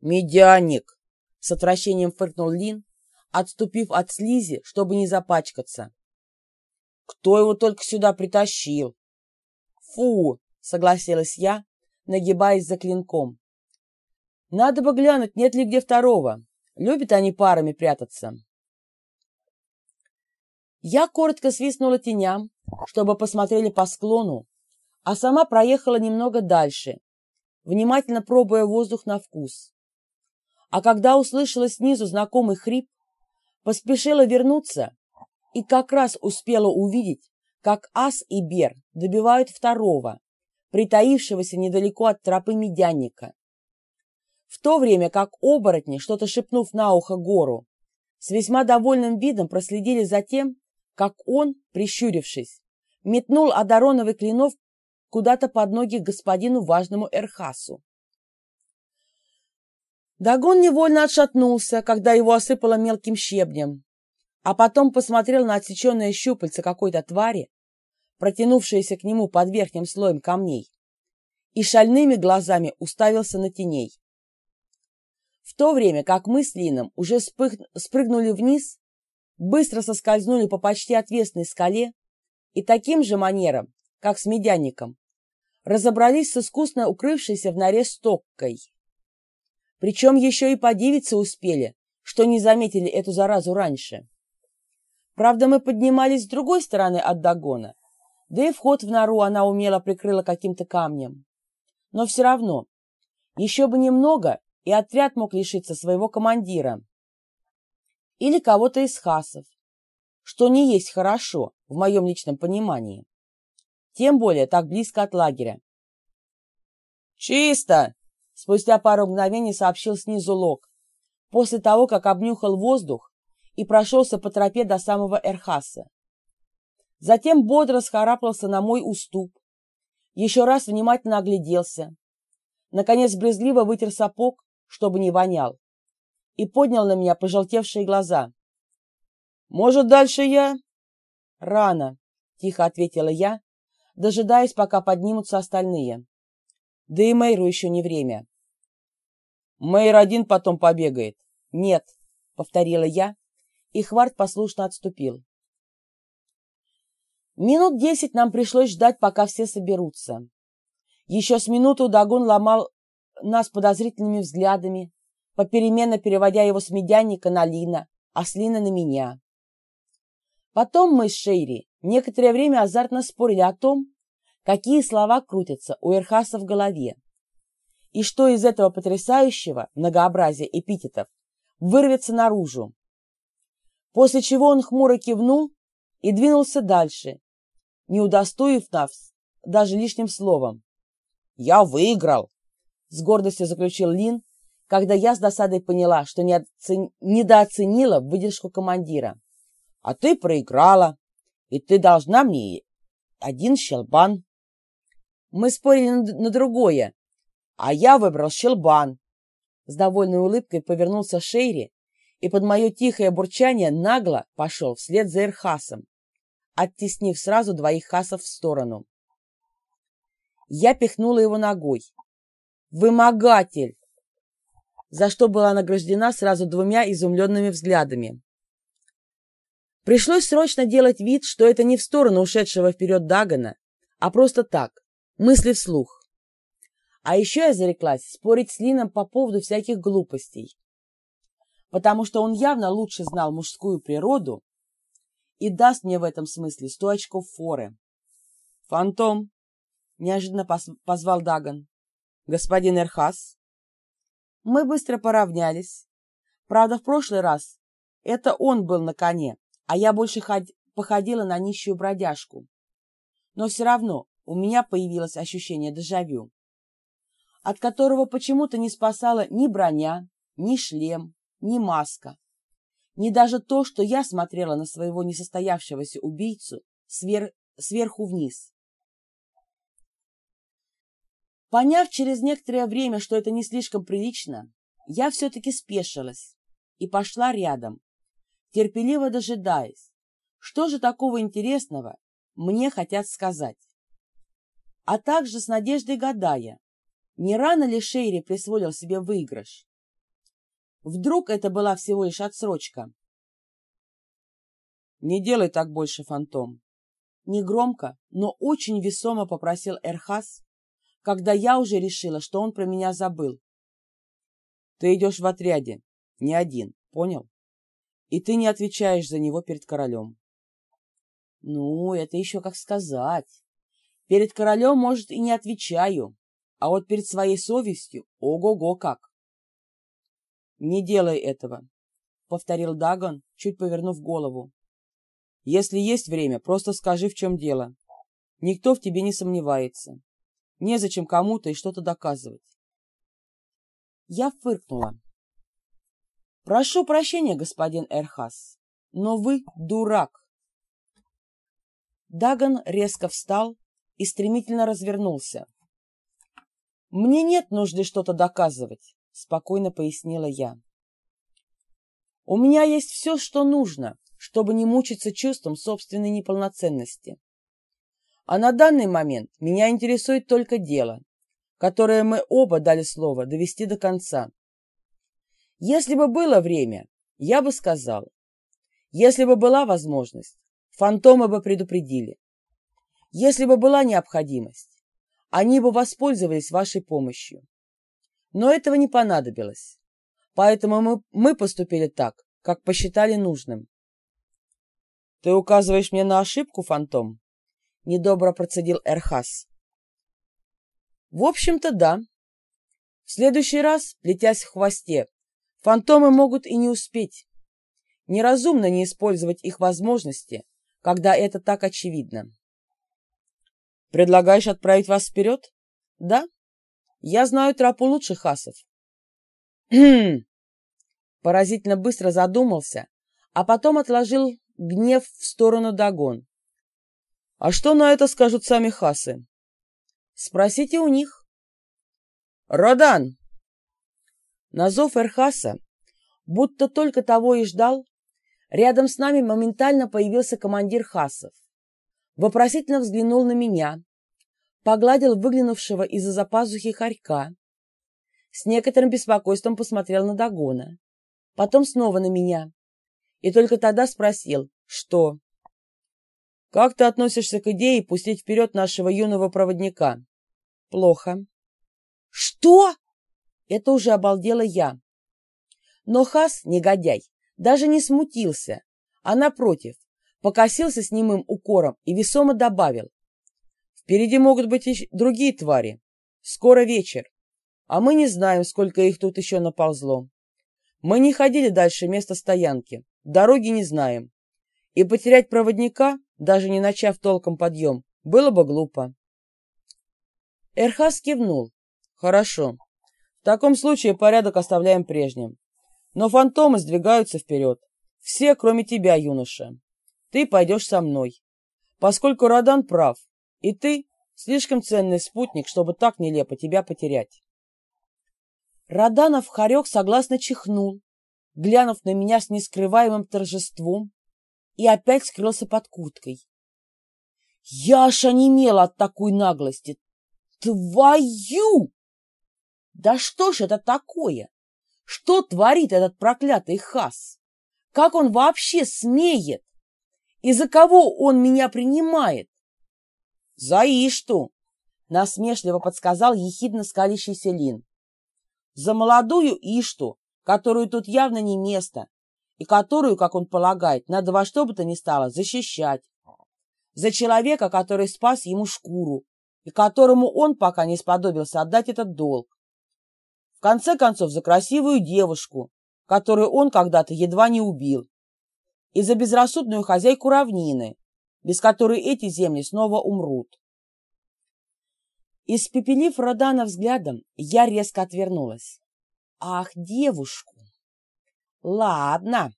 «Медяник!» — с отвращением фыркнул Лин, отступив от слизи, чтобы не запачкаться. «Кто его только сюда притащил?» «Фу!» — согласилась я, нагибаясь за клинком. «Надо бы глянуть, нет ли где второго. Любят они парами прятаться». Я коротко свистнула теням, чтобы посмотрели по склону, а сама проехала немного дальше, внимательно пробуя воздух на вкус. А когда услышала снизу знакомый хрип, поспешила вернуться и как раз успела увидеть, как ас и бер добивают второго, притаившегося недалеко от тропы медянника. В то время как оборотни, что-то шепнув на ухо гору, с весьма довольным видом проследили за тем, как он, прищурившись, метнул одароновый клинов куда-то под ноги господину важному Эрхасу. Дагон невольно отшатнулся, когда его осыпало мелким щебнем, а потом посмотрел на отсеченное щупальце какой-то твари, протянувшееся к нему под верхним слоем камней, и шальными глазами уставился на теней. В то время как мы с Лином уже спых... спрыгнули вниз, быстро соскользнули по почти отвесной скале и таким же манером, как с медянником, разобрались с искусно укрывшейся в норе стоккой. Причем еще и подивиться успели, что не заметили эту заразу раньше. Правда, мы поднимались с другой стороны от догона, да и вход в нору она умело прикрыла каким-то камнем. Но все равно, еще бы немного, и отряд мог лишиться своего командира. Или кого-то из хасов, что не есть хорошо, в моем личном понимании. Тем более так близко от лагеря. «Чисто!» — спустя пару мгновений сообщил снизу Лок, после того, как обнюхал воздух и прошелся по тропе до самого Эрхаса. Затем бодро схарапался на мой уступ, еще раз внимательно огляделся, наконец брезгливо вытер сапог, чтобы не вонял, и поднял на меня пожелтевшие глаза. «Может, дальше я?» «Рано», — тихо ответила я, дожидаясь, пока поднимутся остальные. «Да и Мэйру еще не время». «Мэйр один потом побегает». «Нет», — повторила я, и Хварт послушно отступил. Минут десять нам пришлось ждать, пока все соберутся. Еще с минуту Дагон ломал нас подозрительными взглядами, попеременно переводя его с медяника на Лина, а с Лина на меня. Потом мы с Шейри некоторое время азартно спорили о том, какие слова крутятся у Эрхаса в голове, и что из этого потрясающего многообразия эпитетов вырвется наружу. После чего он хмуро кивнул и двинулся дальше, не удостоив нас даже лишним словом. «Я выиграл!» — с гордостью заключил Лин, когда я с досадой поняла, что недооценила выдержку командира. «А ты проиграла, и ты должна мне один щелбан». Мы спорили на другое, а я выбрал щелбан. С довольной улыбкой повернулся Шейри и под мое тихое бурчание нагло пошел вслед за Эрхасом оттеснив сразу двоих хасов в сторону. Я пихнула его ногой. «Вымогатель!» За что была награждена сразу двумя изумленными взглядами. Пришлось срочно делать вид, что это не в сторону ушедшего вперед Дагана, а просто так, мысли вслух. А еще я зареклась спорить с Лином по поводу всяких глупостей, потому что он явно лучше знал мужскую природу и даст мне в этом смысле сто очков форы. «Фантом!» — неожиданно позвал Даган. «Господин Эрхас?» Мы быстро поравнялись. Правда, в прошлый раз это он был на коне, а я больше походила на нищую бродяжку. Но все равно у меня появилось ощущение дежавю, от которого почему-то не спасала ни броня, ни шлем, ни маска ни даже то, что я смотрела на своего несостоявшегося убийцу свер... сверху вниз. Поняв через некоторое время, что это не слишком прилично, я все-таки спешилась и пошла рядом, терпеливо дожидаясь, что же такого интересного мне хотят сказать. А также с надеждой гадая, не рано ли Шейри присвоил себе выигрыш, Вдруг это была всего лишь отсрочка? «Не делай так больше, фантом!» Негромко, но очень весомо попросил Эрхас, когда я уже решила, что он про меня забыл. «Ты идешь в отряде, не один, понял? И ты не отвечаешь за него перед королем». «Ну, это еще как сказать. Перед королем, может, и не отвечаю, а вот перед своей совестью ого-го как!» «Не делай этого», — повторил Дагон, чуть повернув голову. «Если есть время, просто скажи, в чем дело. Никто в тебе не сомневается. Незачем кому-то и что-то доказывать». Я фыркнула. «Прошу прощения, господин Эрхас, но вы дурак». Дагон резко встал и стремительно развернулся. «Мне нет нужды что-то доказывать спокойно пояснила я. У меня есть все, что нужно, чтобы не мучиться чувством собственной неполноценности. А на данный момент меня интересует только дело, которое мы оба дали слово довести до конца. Если бы было время, я бы сказал. Если бы была возможность, фантомы бы предупредили. Если бы была необходимость, они бы воспользовались вашей помощью. Но этого не понадобилось. Поэтому мы, мы поступили так, как посчитали нужным. «Ты указываешь мне на ошибку, фантом?» — недобро процедил Эрхас. «В общем-то, да. В следующий раз, плетясь в хвосте, фантомы могут и не успеть. Неразумно не использовать их возможности, когда это так очевидно». «Предлагаешь отправить вас вперед?» «Да, я знаю тропу лучше хасов. Хм. Поразительно быстро задумался, а потом отложил гнев в сторону Дагон. А что на это скажут сами хасы? Спросите у них. Родан! На Эрхаса, будто только того и ждал, рядом с нами моментально появился командир хасов. Вопросительно взглянул на меня, погладил выглянувшего из-за пазухи хорька, с некоторым беспокойством посмотрел на Дагона, потом снова на меня, и только тогда спросил, что... «Как ты относишься к идее пустить вперед нашего юного проводника?» «Плохо». «Что?» Это уже обалдела я. Но Хас, негодяй, даже не смутился, а напротив, покосился с немым укором и весомо добавил. Впереди могут быть и другие твари. Скоро вечер, а мы не знаем, сколько их тут еще наползло. Мы не ходили дальше места стоянки, дороги не знаем. И потерять проводника, даже не начав толком подъем, было бы глупо. Эрхас кивнул. Хорошо. В таком случае порядок оставляем прежним. Но фантомы сдвигаются вперед. Все, кроме тебя, юноша. Ты пойдешь со мной. Поскольку Радан прав, и ты слишком ценный спутник, чтобы так нелепо тебя потерять. Раданов хорек согласно чихнул, глянув на меня с нескрываемым торжеством, и опять скрылся под курткой. Я аж онемела от такой наглости. Твою! Да что ж это такое? Что творит этот проклятый хас? Как он вообще смеет? И за кого он меня принимает? «За Ишту!» — насмешливо подсказал ехидно скалящийся Лин. «За молодую Ишту, которую тут явно не место, и которую, как он полагает, надо во что бы то ни стало защищать. За человека, который спас ему шкуру, и которому он пока не сподобился отдать этот долг. В конце концов, за красивую девушку, которую он когда-то едва не убил, и за безрассудную хозяйку равнины, без которой эти земли снова умрут. Испепелив Родана взглядом, я резко отвернулась. Ах, девушку! Ладно,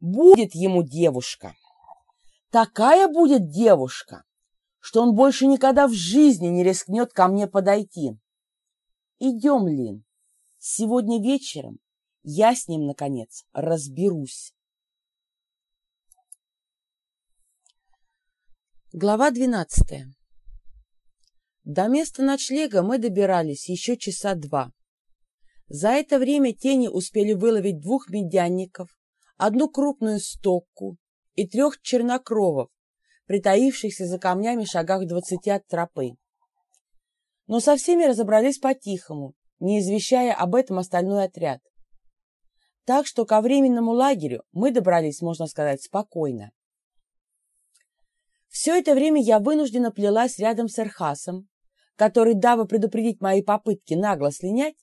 будет ему девушка. Такая будет девушка, что он больше никогда в жизни не рискнет ко мне подойти. Идем, Лин, сегодня вечером я с ним, наконец, разберусь. Глава двенадцатая До места ночлега мы добирались еще часа два. За это время тени успели выловить двух медянников, одну крупную стокку и трех чернокровов, притаившихся за камнями шагах двадцати от тропы. Но со всеми разобрались по-тихому, не извещая об этом остальной отряд. Так что ко временному лагерю мы добрались, можно сказать, спокойно. Все это время я вынуждена плелась рядом с Эрхасом, который, дабы предупредить мои попытки нагло слинять,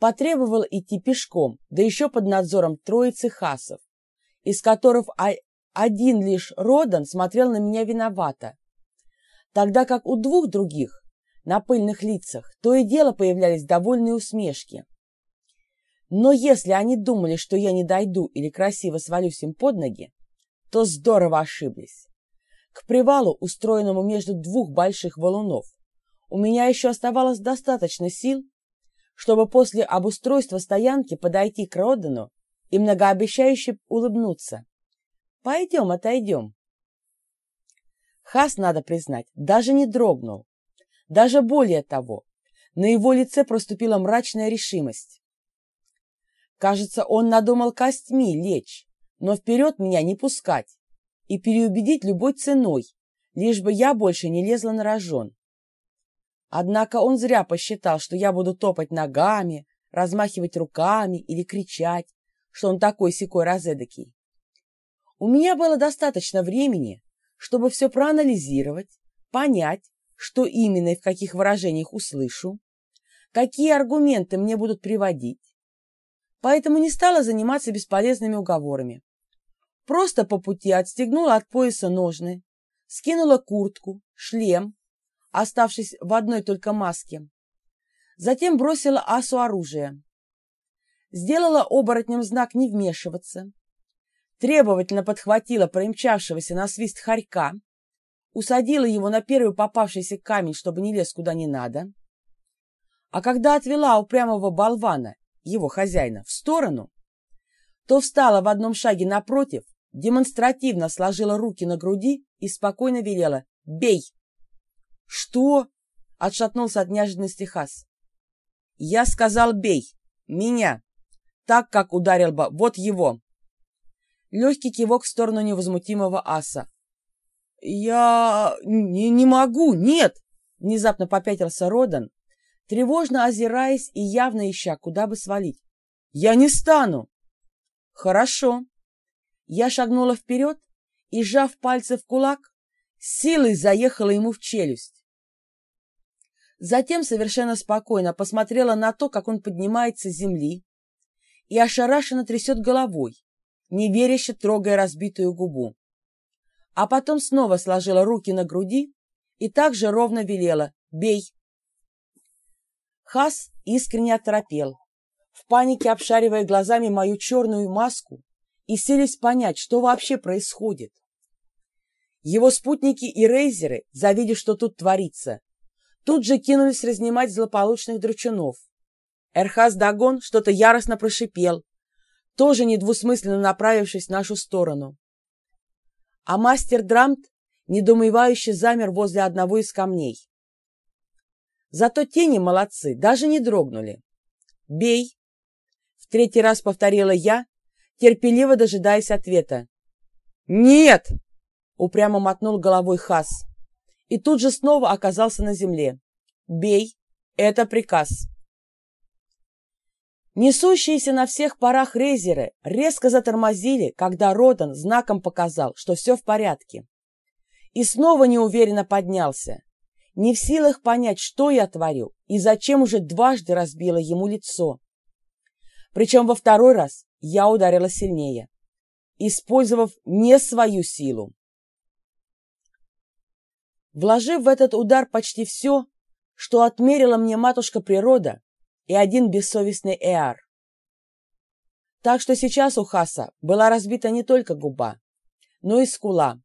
потребовал идти пешком, да еще под надзором троицы хасов, из которых один лишь Родан смотрел на меня виновато, тогда как у двух других на пыльных лицах то и дело появлялись довольные усмешки. Но если они думали, что я не дойду или красиво свалюсь им под ноги, то здорово ошиблись. К привалу, устроенному между двух больших валунов, у меня еще оставалось достаточно сил, чтобы после обустройства стоянки подойти к Родену и многообещающе улыбнуться. «Пойдем, отойдем». Хас, надо признать, даже не дрогнул. Даже более того, на его лице проступила мрачная решимость. Кажется, он надумал костьми лечь, но вперед меня не пускать и переубедить любой ценой, лишь бы я больше не лезла на рожон. Однако он зря посчитал, что я буду топать ногами, размахивать руками или кричать, что он такой-сякой разэдакий. У меня было достаточно времени, чтобы все проанализировать, понять, что именно и в каких выражениях услышу, какие аргументы мне будут приводить. Поэтому не стала заниматься бесполезными уговорами. Просто по пути отстегнула от пояса ножны, скинула куртку, шлем, оставшись в одной только маске. Затем бросила асу оружие. Сделала оборотням знак не вмешиваться. Требовательно подхватила примчавшегося на свист хорька, усадила его на первый попавшийся камень, чтобы не лез куда не надо. А когда отвела упрямого болвана, его хозяина, в сторону, то встала в одном шаге напротив демонстративно сложила руки на груди и спокойно велела «Бей!». «Что?» — отшатнулся от неожиданности Хас. «Я сказал бей! Меня! Так, как ударил бы вот его!» Легкий кивок в сторону невозмутимого аса. «Я... Не, не могу! Нет!» Внезапно попятился Родан, тревожно озираясь и явно ища, куда бы свалить. «Я не стану!» «Хорошо!» Я шагнула вперед и, сжав пальцы в кулак, силой заехала ему в челюсть. Затем совершенно спокойно посмотрела на то, как он поднимается с земли и ошарашенно трясет головой, неверяще трогая разбитую губу. А потом снова сложила руки на груди и также ровно велела «Бей!». Хас искренне оторопел, в панике обшаривая глазами мою черную маску и селись понять, что вообще происходит. Его спутники и рейзеры, завидев, что тут творится, тут же кинулись разнимать злополучных дручунов. Эрхаз Дагон что-то яростно прошипел, тоже недвусмысленно направившись в нашу сторону. А мастер Драмт недоумевающе замер возле одного из камней. Зато тени молодцы, даже не дрогнули. «Бей!» — в третий раз повторила я, терпеливо дожидаясь ответа. «Нет!» — упрямо мотнул головой Хас и тут же снова оказался на земле. «Бей! Это приказ!» Несущиеся на всех парах рейзеры резко затормозили, когда Родан знаком показал, что все в порядке. И снова неуверенно поднялся, не в силах понять, что я творю и зачем уже дважды разбила ему лицо. Причем во второй раз я ударила сильнее, использовав не свою силу. Вложив в этот удар почти все, что отмерила мне матушка природа и один бессовестный Эар. Так что сейчас у Хаса была разбита не только губа, но и скула,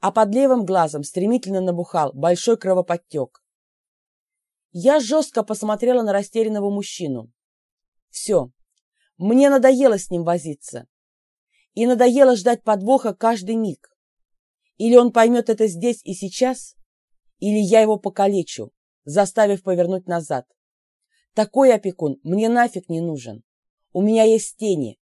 а под левым глазом стремительно набухал большой кровоподтек. Я жестко посмотрела на растерянного мужчину. Все, мне надоело с ним возиться. И надоело ждать подвоха каждый миг. Или он поймет это здесь и сейчас, или я его покалечу, заставив повернуть назад. Такой опекун мне нафиг не нужен. У меня есть тени,